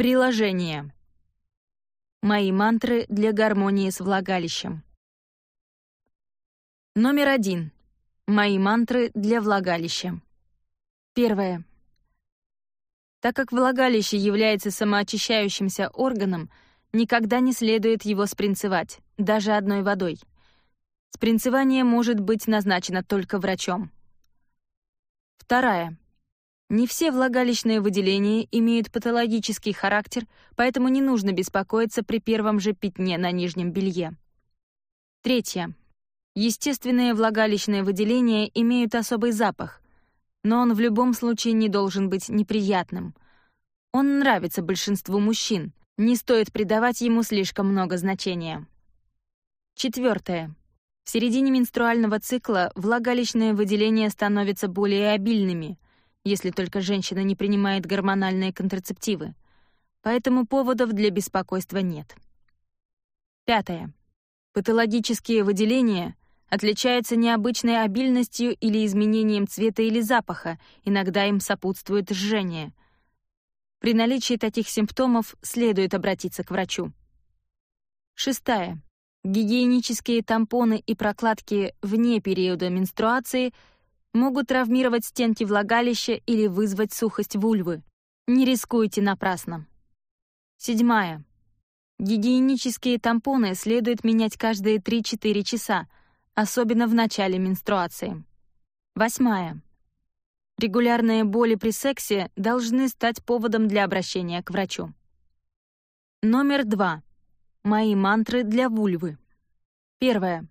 Приложение. Мои мантры для гармонии с влагалищем. Номер один. Мои мантры для влагалища. Первое. Так как влагалище является самоочищающимся органом, никогда не следует его спринцевать, даже одной водой. Спринцевание может быть назначено только врачом. Вторая. Не все влагалищные выделения имеют патологический характер, поэтому не нужно беспокоиться при первом же пятне на нижнем белье. Третье. Естественные влагалищные выделения имеют особый запах, но он в любом случае не должен быть неприятным. Он нравится большинству мужчин, не стоит придавать ему слишком много значения. Четвертое. В середине менструального цикла влагалищные выделения становятся более обильными — если только женщина не принимает гормональные контрацептивы, поэтому поводов для беспокойства нет. Пятое. Патологические выделения отличаются необычной обильностью или изменением цвета или запаха, иногда им сопутствует жжение. При наличии таких симптомов следует обратиться к врачу. Шестая. Гигиенические тампоны и прокладки вне периода менструации могут травмировать стенки влагалища или вызвать сухость вульвы. Не рискуйте напрасно. Седьмая. Гигиенические тампоны следует менять каждые 3-4 часа, особенно в начале менструации. Восьмая. Регулярные боли при сексе должны стать поводом для обращения к врачу. Номер два. Мои мантры для вульвы. Первое.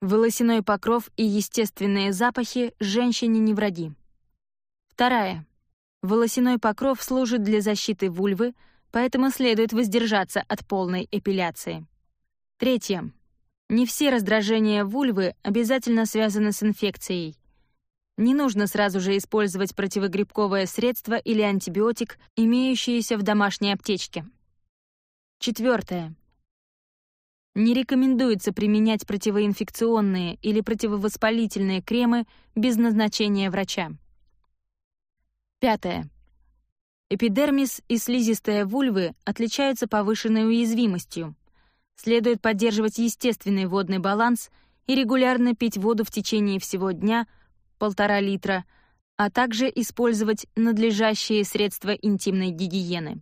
Волосяной покров и естественные запахи женщине не враги. Вторая. Волосяной покров служит для защиты вульвы, поэтому следует воздержаться от полной эпиляции. Третье. Не все раздражения вульвы обязательно связаны с инфекцией. Не нужно сразу же использовать противогрибковое средство или антибиотик, имеющиеся в домашней аптечке. Четвертое. Не рекомендуется применять противоинфекционные или противовоспалительные кремы без назначения врача. Пятое. Эпидермис и слизистая вульвы отличаются повышенной уязвимостью. Следует поддерживать естественный водный баланс и регулярно пить воду в течение всего дня, полтора литра, а также использовать надлежащие средства интимной гигиены.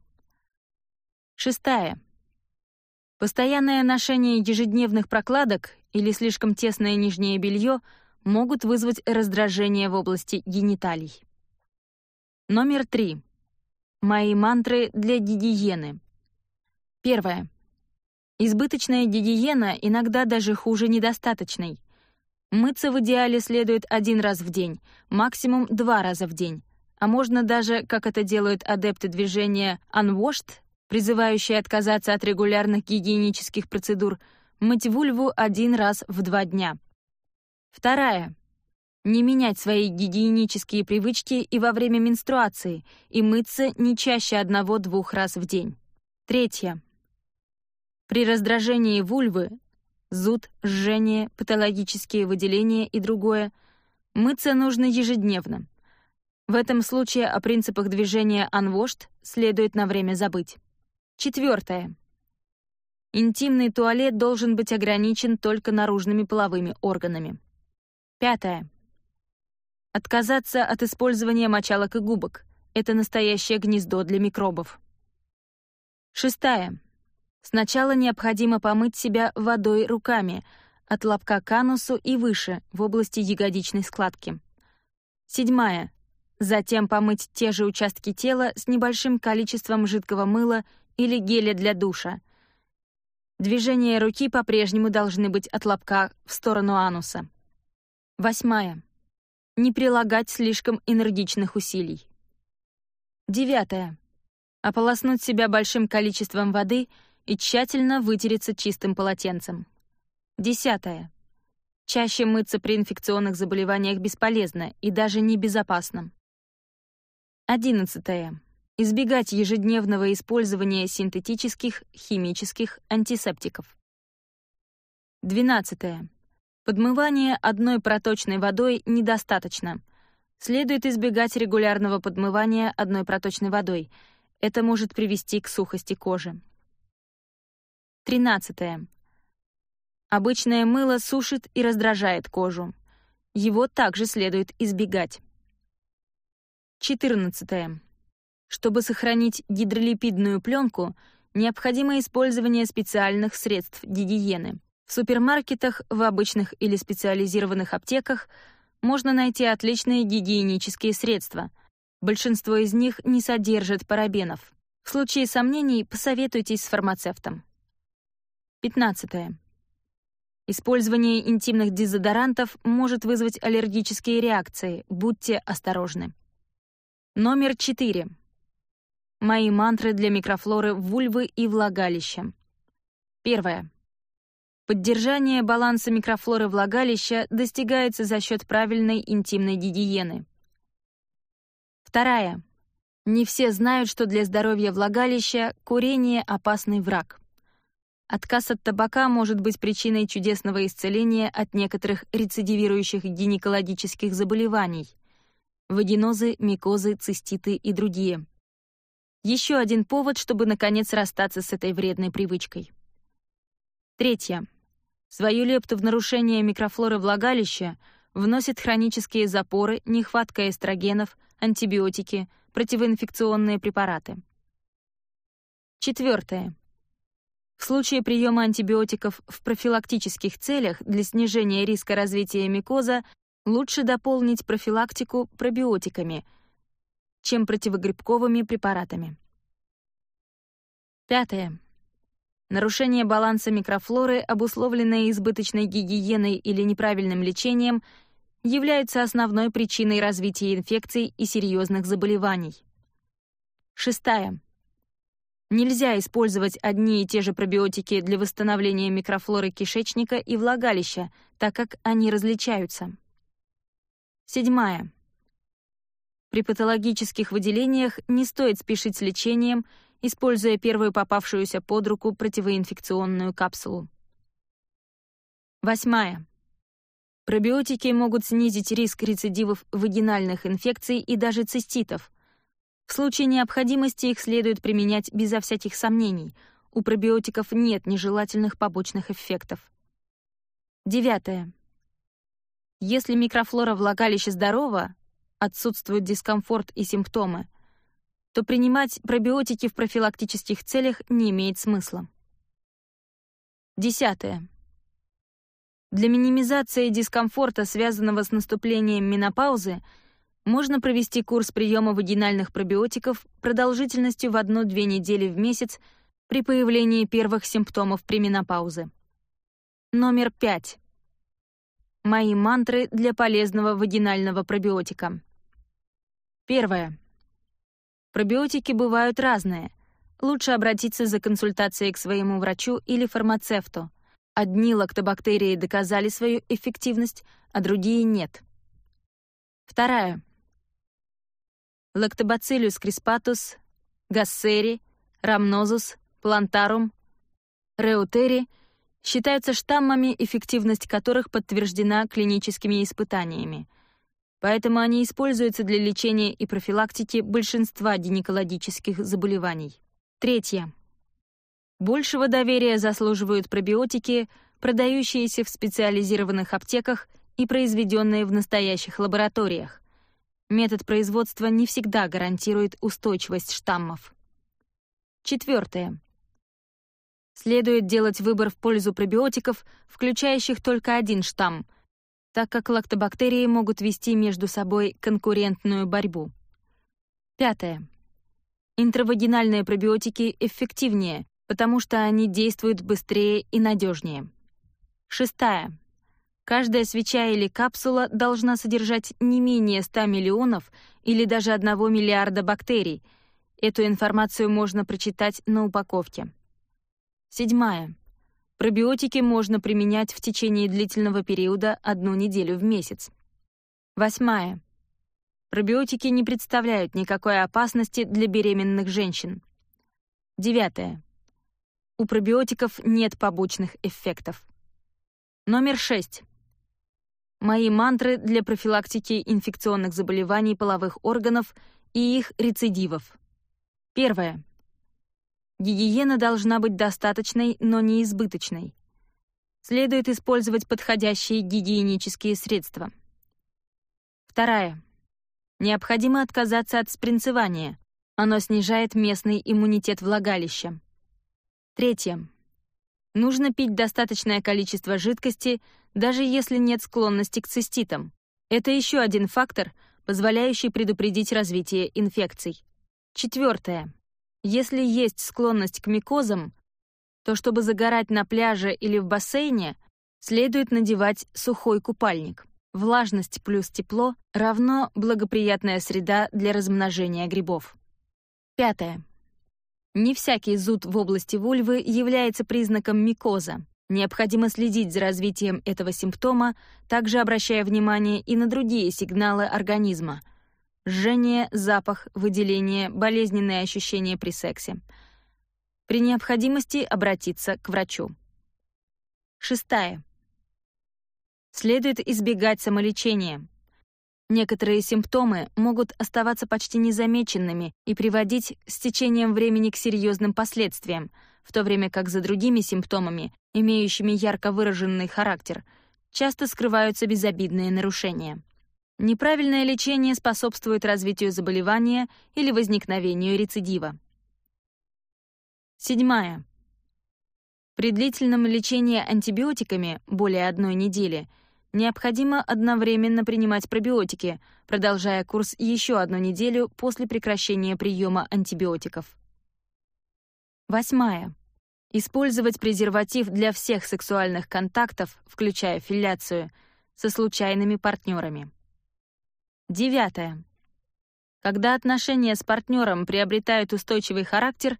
Шестая. Постоянное ношение ежедневных прокладок или слишком тесное нижнее белье могут вызвать раздражение в области гениталий. Номер три. Мои мантры для гигиены. Первое. Избыточная гигиена иногда даже хуже недостаточной. Мыться в идеале следует один раз в день, максимум два раза в день. А можно даже, как это делают адепты движения «unwashed», призывающий отказаться от регулярных гигиенических процедур, мыть вульву один раз в два дня. Вторая. Не менять свои гигиенические привычки и во время менструации, и мыться не чаще одного-двух раз в день. Третье. При раздражении вульвы зуд, жжение, патологические выделения и другое, мыться нужно ежедневно. В этом случае о принципах движения «анвошт» следует на время забыть. Четвертое. Интимный туалет должен быть ограничен только наружными половыми органами. Пятое. Отказаться от использования мочалок и губок. Это настоящее гнездо для микробов. Шестая. Сначала необходимо помыть себя водой руками, от лобка к анусу и выше, в области ягодичной складки. Седьмая. Затем помыть те же участки тела с небольшим количеством жидкого мыла или геля для душа. Движения руки по-прежнему должны быть от лобка в сторону ануса. Восьмая. Не прилагать слишком энергичных усилий. Девятое. Ополоснуть себя большим количеством воды и тщательно вытереться чистым полотенцем. Десятое. Чаще мыться при инфекционных заболеваниях бесполезно и даже небезопасно. Одиннадцатое избегать ежедневного использования синтетических химических антисептиков. 12. Подмывание одной проточной водой недостаточно. Следует избегать регулярного подмывания одной проточной водой. Это может привести к сухости кожи. 13. Обычное мыло сушит и раздражает кожу. Его также следует избегать. 14. Чтобы сохранить гидролипидную пленку, необходимо использование специальных средств гигиены. В супермаркетах, в обычных или специализированных аптеках можно найти отличные гигиенические средства. Большинство из них не содержит парабенов. В случае сомнений посоветуйтесь с фармацевтом. 15. Использование интимных дезодорантов может вызвать аллергические реакции. Будьте осторожны. Номер 4. Мои мантры для микрофлоры вульвы и влагалища. Первое. Поддержание баланса микрофлоры влагалища достигается за счет правильной интимной гигиены. Вторая. Не все знают, что для здоровья влагалища курение — опасный враг. Отказ от табака может быть причиной чудесного исцеления от некоторых рецидивирующих гинекологических заболеваний — вагинозы, микозы, циститы и другие — еще один повод, чтобы, наконец, расстаться с этой вредной привычкой. Третье. Свою лепту в нарушение микрофлоры влагалища вносят хронические запоры, нехватка эстрогенов, антибиотики, противоинфекционные препараты. Четвертое. В случае приема антибиотиков в профилактических целях для снижения риска развития микоза лучше дополнить профилактику пробиотиками — чем противогрибковыми препаратами. Пятое. Нарушение баланса микрофлоры, обусловленное избыточной гигиеной или неправильным лечением, является основной причиной развития инфекций и серьезных заболеваний. Шестая. Нельзя использовать одни и те же пробиотики для восстановления микрофлоры кишечника и влагалища, так как они различаются. Седьмая. При патологических выделениях не стоит спешить с лечением, используя первую попавшуюся под руку противоинфекционную капсулу. Восьмая. Пробиотики могут снизить риск рецидивов вагинальных инфекций и даже циститов. В случае необходимости их следует применять безо всяких сомнений. У пробиотиков нет нежелательных побочных эффектов. Девятое. Если микрофлора влагалища здорова, отсутствует дискомфорт и симптомы, то принимать пробиотики в профилактических целях не имеет смысла. Десятое. Для минимизации дискомфорта, связанного с наступлением менопаузы, можно провести курс приема вагинальных пробиотиков продолжительностью в 1-2 недели в месяц при появлении первых симптомов при менопаузе. Номер 5. Мои мантры для полезного вагинального пробиотика. Первое. Пробиотики бывают разные. Лучше обратиться за консультацией к своему врачу или фармацевту. Одни лактобактерии доказали свою эффективность, а другие нет. Второе. Лактобациллюс криспатус, гассери, рамнозус, плантарум, реутери считаются штаммами, эффективность которых подтверждена клиническими испытаниями поэтому они используются для лечения и профилактики большинства гинекологических заболеваний. Третье. Большего доверия заслуживают пробиотики, продающиеся в специализированных аптеках и произведенные в настоящих лабораториях. Метод производства не всегда гарантирует устойчивость штаммов. Четвертое. Следует делать выбор в пользу пробиотиков, включающих только один штамм, так как лактобактерии могут вести между собой конкурентную борьбу. Пятое. Интравагинальные пробиотики эффективнее, потому что они действуют быстрее и надежнее. Шестая. Каждая свеча или капсула должна содержать не менее 100 миллионов или даже 1 миллиарда бактерий. Эту информацию можно прочитать на упаковке. Седьмая. Пробиотики можно применять в течение длительного периода одну неделю в месяц. Восьмая. Пробиотики не представляют никакой опасности для беременных женщин. Девятое. У пробиотиков нет побочных эффектов. Номер шесть. Мои мантры для профилактики инфекционных заболеваний половых органов и их рецидивов. Первое. Гигиена должна быть достаточной, но не избыточной. Следует использовать подходящие гигиенические средства. Второе. Необходимо отказаться от спринцевания. Оно снижает местный иммунитет влагалища. Третье. Нужно пить достаточное количество жидкости, даже если нет склонности к циститам. Это еще один фактор, позволяющий предупредить развитие инфекций. Четвертое. Если есть склонность к микозам, то чтобы загорать на пляже или в бассейне, следует надевать сухой купальник. Влажность плюс тепло равно благоприятная среда для размножения грибов. Пятое. Не всякий зуд в области вульвы является признаком микоза. Необходимо следить за развитием этого симптома, также обращая внимание и на другие сигналы организма — жжение, запах, выделение, болезненные ощущения при сексе. При необходимости обратиться к врачу. Шестая. Следует избегать самолечения. Некоторые симптомы могут оставаться почти незамеченными и приводить с течением времени к серьезным последствиям, в то время как за другими симптомами, имеющими ярко выраженный характер, часто скрываются безобидные нарушения. Неправильное лечение способствует развитию заболевания или возникновению рецидива. Седьмая. При длительном лечении антибиотиками более одной недели необходимо одновременно принимать пробиотики, продолжая курс еще одну неделю после прекращения приема антибиотиков. Восьмая. Использовать презерватив для всех сексуальных контактов, включая филляцию, со случайными партнерами. Девятое. Когда отношения с партнером приобретают устойчивый характер,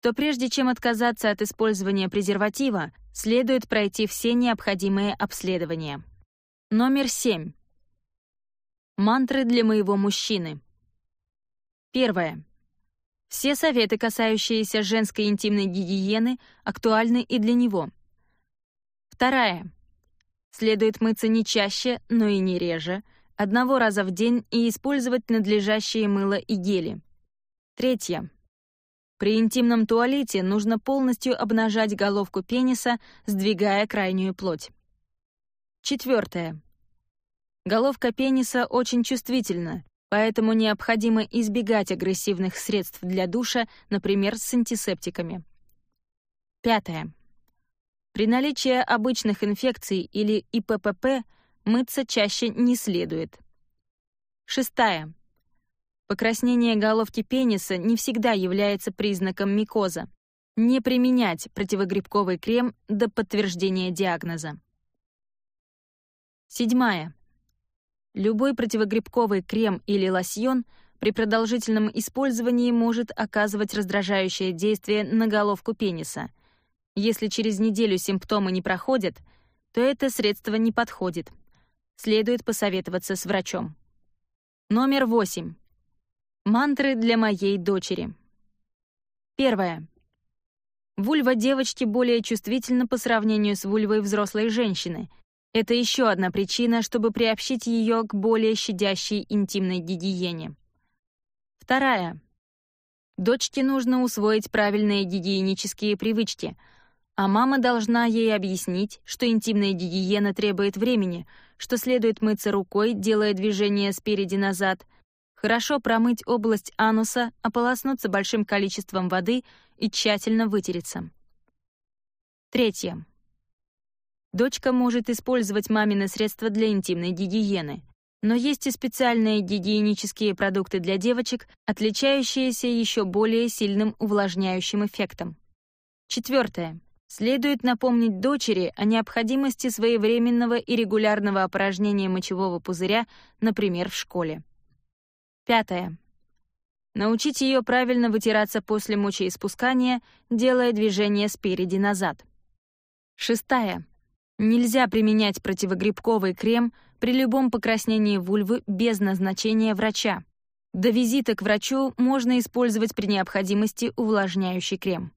то прежде чем отказаться от использования презерватива, следует пройти все необходимые обследования. Номер семь. Мантры для моего мужчины. Первое. Все советы, касающиеся женской интимной гигиены, актуальны и для него. Второе. Следует мыться не чаще, но и не реже — одного раза в день и использовать надлежащее мыло и гели. Третье. При интимном туалете нужно полностью обнажать головку пениса, сдвигая крайнюю плоть. Четвертое. Головка пениса очень чувствительна, поэтому необходимо избегать агрессивных средств для душа, например, с антисептиками. Пятое. При наличии обычных инфекций или ИППП – Мыться чаще не следует. Шестая. Покраснение головки пениса не всегда является признаком микоза. Не применять противогрибковый крем до подтверждения диагноза. Седьмая. Любой противогрибковый крем или лосьон при продолжительном использовании может оказывать раздражающее действие на головку пениса. Если через неделю симптомы не проходят, то это средство не подходит. Следует посоветоваться с врачом. Номер восемь. Мантры для моей дочери. Первое. Вульва девочки более чувствительна по сравнению с вульвой взрослой женщины. Это еще одна причина, чтобы приобщить ее к более щадящей интимной гигиене. Вторая. Дочке нужно усвоить правильные гигиенические привычки — а мама должна ей объяснить, что интимная гигиена требует времени, что следует мыться рукой, делая движение спереди-назад, хорошо промыть область ануса, ополоснуться большим количеством воды и тщательно вытереться. Третье. Дочка может использовать мамины средства для интимной гигиены, но есть и специальные гигиенические продукты для девочек, отличающиеся еще более сильным увлажняющим эффектом. Четвертое. Следует напомнить дочери о необходимости своевременного и регулярного опорожнения мочевого пузыря, например, в школе. Пятое. Научить ее правильно вытираться после мочеиспускания, делая движение спереди-назад. Шестая. Нельзя применять противогрибковый крем при любом покраснении вульвы без назначения врача. До визита к врачу можно использовать при необходимости увлажняющий крем.